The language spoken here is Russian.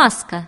маска